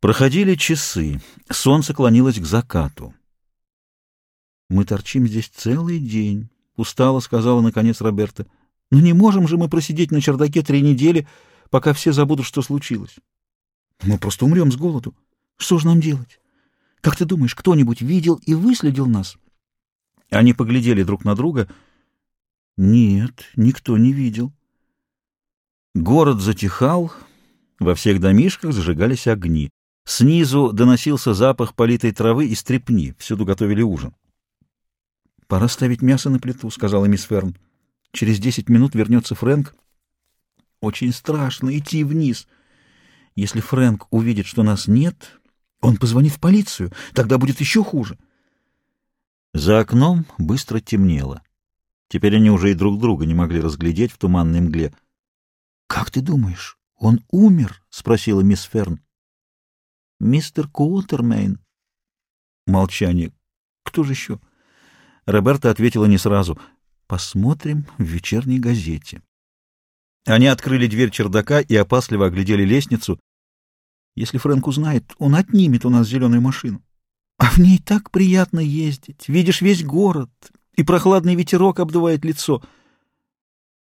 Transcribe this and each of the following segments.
Проходили часы. Солнце клонилось к закату. «Мы торчим здесь целый день», — устало сказала наконец Роберта. «Но не можем же мы просидеть на чердаке три недели, пока все забудут, что случилось. Мы просто умрем с голоду. Что же нам делать? Как ты думаешь, кто-нибудь видел и выследил нас?» Они поглядели друг на друга. «Нет, никто не видел». Город затихал, во всех домишках зажигались огни. Снизу доносился запах политой травы и стрепни, всюду готовили ужин. «Пора ставить мясо на плиту», — сказала мисс Ферн. «Через десять минут вернется Фрэнк». «Очень страшно идти вниз. Если Фрэнк увидит, что нас нет, он позвонит в полицию. Тогда будет еще хуже». За окном быстро темнело. Теперь они уже и друг друга не могли разглядеть в туманной мгле. «Как ты думаешь, он умер?» — спросила мисс Ферн. «Мистер Куотермейн». Молчание. «Кто же еще?» Роберта ответила не сразу. «Посмотрим в вечерней газете». Они открыли дверь чердака и опасливо оглядели лестницу. «Если Фрэнк узнает, он отнимет у нас зеленую машину. А в ней так приятно ездить. Видишь весь город, и прохладный ветерок обдувает лицо.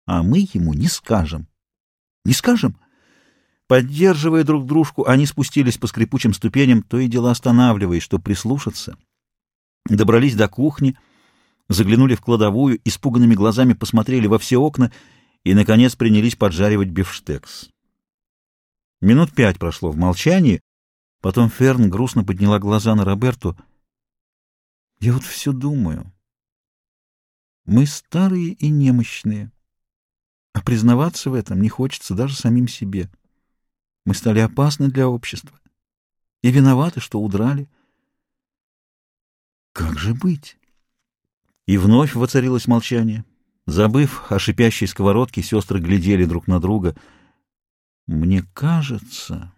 А мы ему не скажем. Не скажем?» Поддерживая друг дружку, они спустились по скрипучим ступеням, то и дело останавливаясь, чтобы прислушаться. Добрались до кухни — заглянули в кладовую, испуганными глазами посмотрели во все окна и, наконец, принялись поджаривать бифштекс. Минут пять прошло в молчании, потом Ферн грустно подняла глаза на Роберту. «Я вот все думаю. Мы старые и немощные, а признаваться в этом не хочется даже самим себе. Мы стали опасны для общества и виноваты, что удрали. Как же быть?» И вновь воцарилось молчание. Забыв о шипящей сковородке, сестры глядели друг на друга. «Мне кажется...»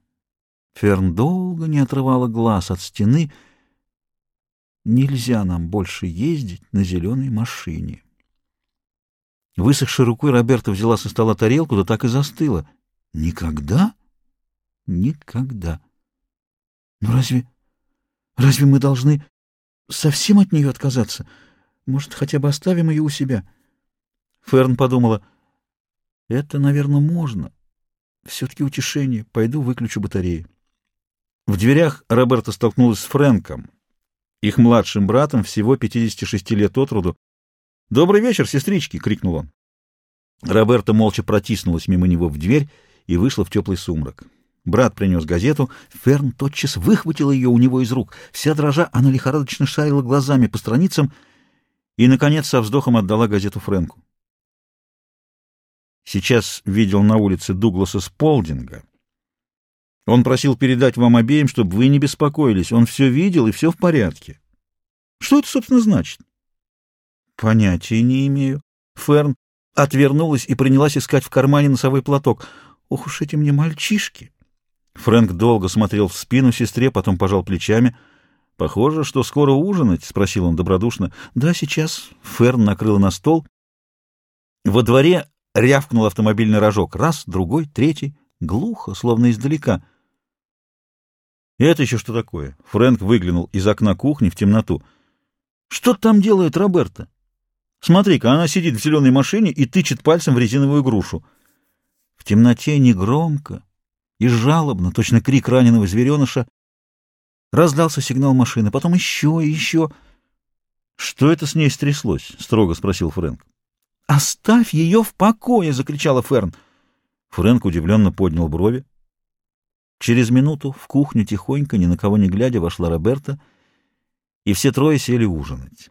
Ферн долго не отрывала глаз от стены. «Нельзя нам больше ездить на зеленой машине». Высохшей рукой Роберта взяла со стола тарелку, да так и застыла. «Никогда? Никогда. Но разве... разве мы должны совсем от нее отказаться?» Может, хотя бы оставим ее у себя? Ферн подумала. Это, наверное, можно. Все-таки утешение. Пойду выключу батареи. В дверях Роберта столкнулась с Фрэнком, их младшим братом, всего 56 лет от роду. «Добрый вечер, сестрички!» — крикнул он. Роберта молча протиснулась мимо него в дверь и вышла в теплый сумрак. Брат принес газету. Ферн тотчас выхватила ее у него из рук. Вся дрожа, она лихорадочно шарила глазами по страницам — и, наконец, со вздохом отдала газету Фрэнку. Сейчас видел на улице Дугласа Сполдинга. Он просил передать вам обеим, чтобы вы не беспокоились. Он все видел, и все в порядке. Что это, собственно, значит? Понятия не имею. Ферн отвернулась и принялась искать в кармане носовой платок. Ох уж эти мне мальчишки! Фрэнк долго смотрел в спину сестре, потом пожал плечами — Похоже, что скоро ужинать, — спросил он добродушно. — Да, сейчас. Ферн накрыл на стол. Во дворе рявкнул автомобильный рожок. Раз, другой, третий. Глухо, словно издалека. — Это еще что такое? Фрэнк выглянул из окна кухни в темноту. — Что там делает Роберта? Смотри-ка, она сидит в зеленой машине и тычет пальцем в резиновую грушу. В темноте негромко и жалобно, точно крик раненого звереныша, Раздался сигнал машины, потом еще и еще. — Что это с ней стряслось? — строго спросил Фрэнк. — Оставь ее в покое! — закричала Ферн. Фрэнк удивленно поднял брови. Через минуту в кухню тихонько, ни на кого не глядя, вошла Роберта, и все трое сели ужинать.